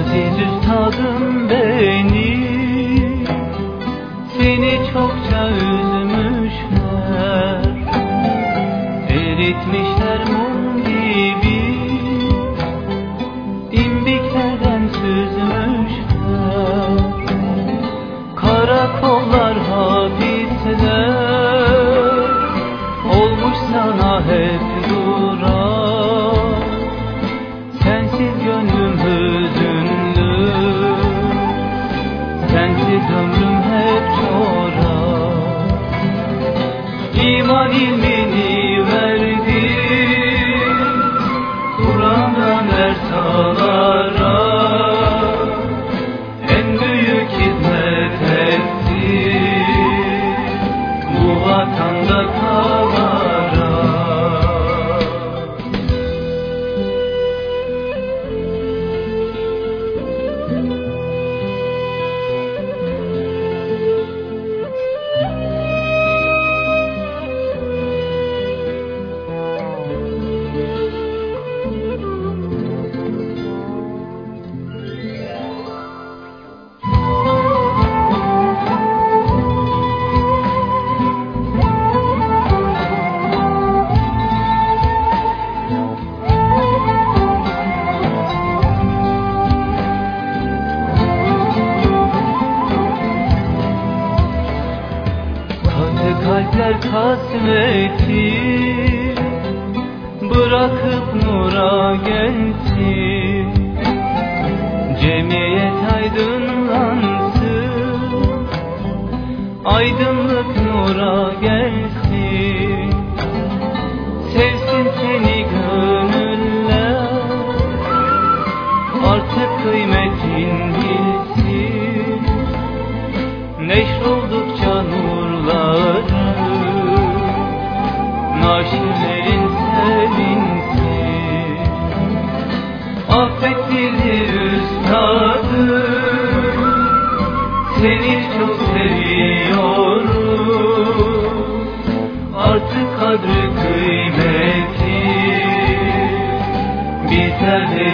Aziz üstadım beni Seni çokça üzdüm. Kalpler kasveti Bırakıp nura gelsin Cemiyet aydınlansın Aydınlık nura gelsin Naşirlerin sevinsin Affettirdi üstadım Seni çok seviyorum. Artık kadri kıymeti. Bizler de